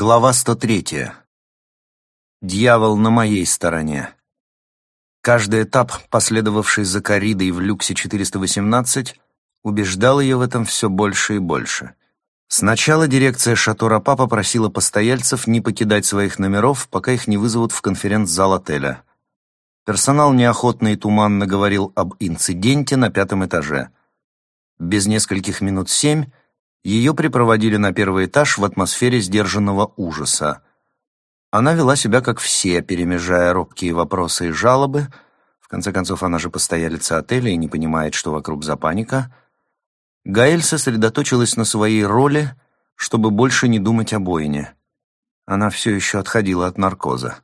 Глава 103. Дьявол на моей стороне. Каждый этап, последовавший за коридой в люксе 418, убеждал ее в этом все больше и больше. Сначала дирекция Шато Папа просила постояльцев не покидать своих номеров, пока их не вызовут в конференц-зал отеля. Персонал неохотно и туманно говорил об инциденте на пятом этаже. Без нескольких минут семь ее припроводили на первый этаж в атмосфере сдержанного ужаса. Она вела себя как все, перемежая робкие вопросы и жалобы. В конце концов, она же постоялица отеля и не понимает, что вокруг за паника. Гаэль сосредоточилась на своей роли, чтобы больше не думать о бойне. Она все еще отходила от наркоза.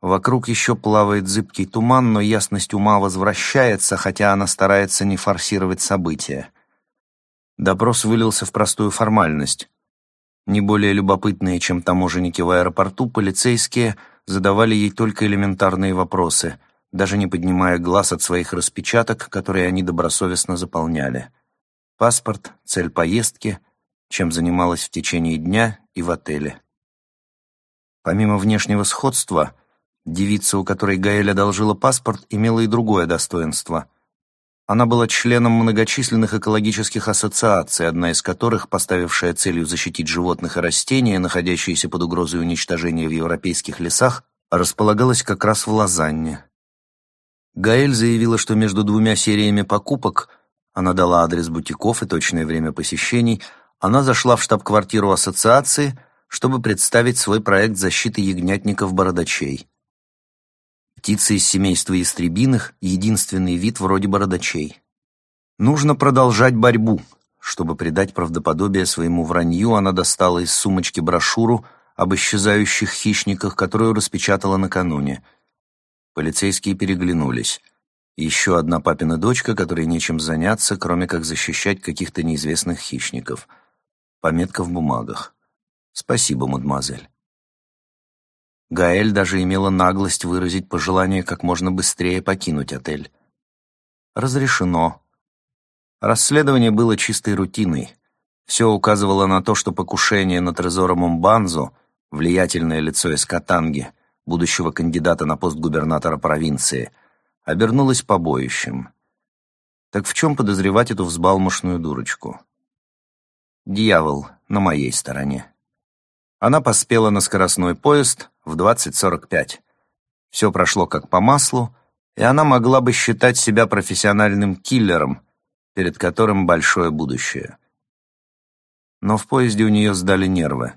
Вокруг еще плавает зыбкий туман, но ясность ума возвращается, хотя она старается не форсировать события. Допрос вылился в простую формальность. Не более любопытные, чем таможенники в аэропорту, полицейские задавали ей только элементарные вопросы, даже не поднимая глаз от своих распечаток, которые они добросовестно заполняли. Паспорт, цель поездки, чем занималась в течение дня и в отеле. Помимо внешнего сходства, девица, у которой Гаэль одолжила паспорт, имела и другое достоинство. Она была членом многочисленных экологических ассоциаций, одна из которых, поставившая целью защитить животных и растения, находящиеся под угрозой уничтожения в европейских лесах, располагалась как раз в Лозанне. Гаэль заявила, что между двумя сериями покупок она дала адрес бутиков и точное время посещений, она зашла в штаб-квартиру ассоциации, чтобы представить свой проект защиты ягнятников-бородачей. Птицы из семейства истребиных — единственный вид вроде бородачей. Нужно продолжать борьбу. Чтобы придать правдоподобие своему вранью, она достала из сумочки брошюру об исчезающих хищниках, которую распечатала накануне. Полицейские переглянулись. Еще одна папина дочка, которой нечем заняться, кроме как защищать каких-то неизвестных хищников. Пометка в бумагах. «Спасибо, мадемуазель». Гаэль даже имела наглость выразить пожелание как можно быстрее покинуть отель. Разрешено. Расследование было чистой рутиной. Все указывало на то, что покушение на Трезора Мумбанзу, влиятельное лицо из Катанги, будущего кандидата на пост губернатора провинции, обернулось побоищем. Так в чем подозревать эту взбалмошную дурочку? Дьявол на моей стороне. Она поспела на скоростной поезд в 20.45. Все прошло как по маслу, и она могла бы считать себя профессиональным киллером, перед которым большое будущее. Но в поезде у нее сдали нервы.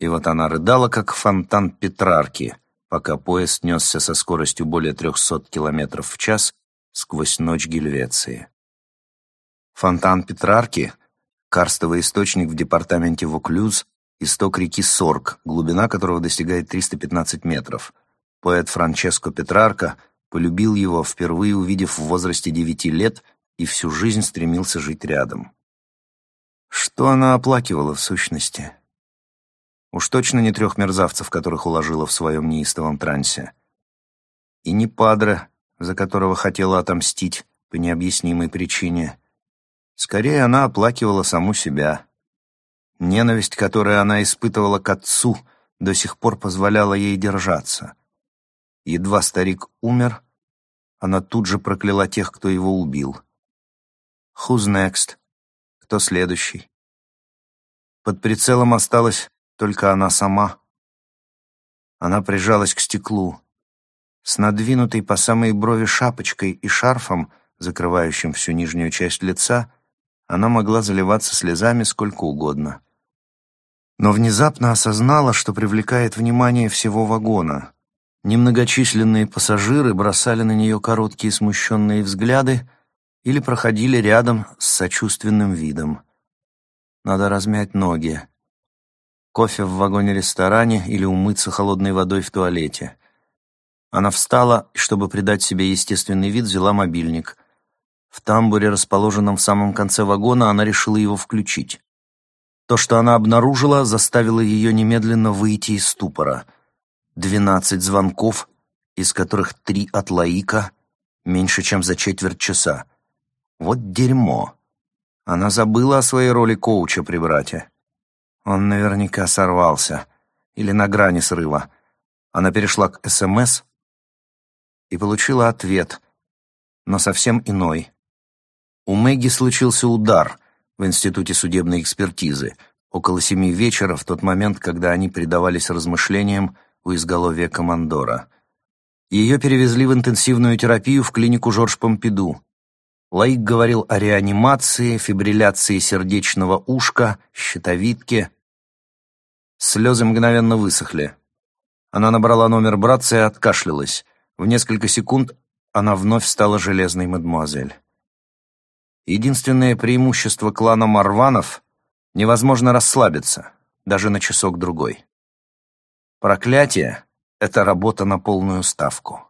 И вот она рыдала, как фонтан Петрарки, пока поезд несся со скоростью более 300 км в час сквозь ночь Гельвеции. Фонтан Петрарки — карстовый источник в департаменте Воклюз, исток реки Сорг, глубина которого достигает 315 метров. Поэт Франческо Петрарко полюбил его, впервые увидев в возрасте девяти лет, и всю жизнь стремился жить рядом. Что она оплакивала в сущности? Уж точно не трех мерзавцев, которых уложила в своем неистовом трансе. И не Падре, за которого хотела отомстить по необъяснимой причине. Скорее, она оплакивала саму себя. Ненависть, которую она испытывала к отцу, до сих пор позволяла ей держаться. Едва старик умер, она тут же прокляла тех, кто его убил. «Who's next?» «Кто следующий?» Под прицелом осталась только она сама. Она прижалась к стеклу. С надвинутой по самой брови шапочкой и шарфом, закрывающим всю нижнюю часть лица, она могла заливаться слезами сколько угодно но внезапно осознала, что привлекает внимание всего вагона. Немногочисленные пассажиры бросали на нее короткие смущенные взгляды или проходили рядом с сочувственным видом. Надо размять ноги. Кофе в вагоне-ресторане или умыться холодной водой в туалете. Она встала и, чтобы придать себе естественный вид, взяла мобильник. В тамбуре, расположенном в самом конце вагона, она решила его включить. То, что она обнаружила, заставило ее немедленно выйти из ступора. Двенадцать звонков, из которых три от Лаика, меньше, чем за четверть часа. Вот дерьмо. Она забыла о своей роли коуча при брате. Он наверняка сорвался. Или на грани срыва. Она перешла к СМС и получила ответ, но совсем иной. У Мэгги случился удар в Институте судебной экспертизы около семи вечера, в тот момент, когда они предавались размышлениям у изголовья командора. Ее перевезли в интенсивную терапию в клинику Жорж Помпиду. Лаик говорил о реанимации, фибрилляции сердечного ушка, щитовидке. Слезы мгновенно высохли. Она набрала номер братца и откашлялась. В несколько секунд она вновь стала железной мадемуазель. Единственное преимущество клана Марванов — невозможно расслабиться, даже на часок-другой. Проклятие — это работа на полную ставку.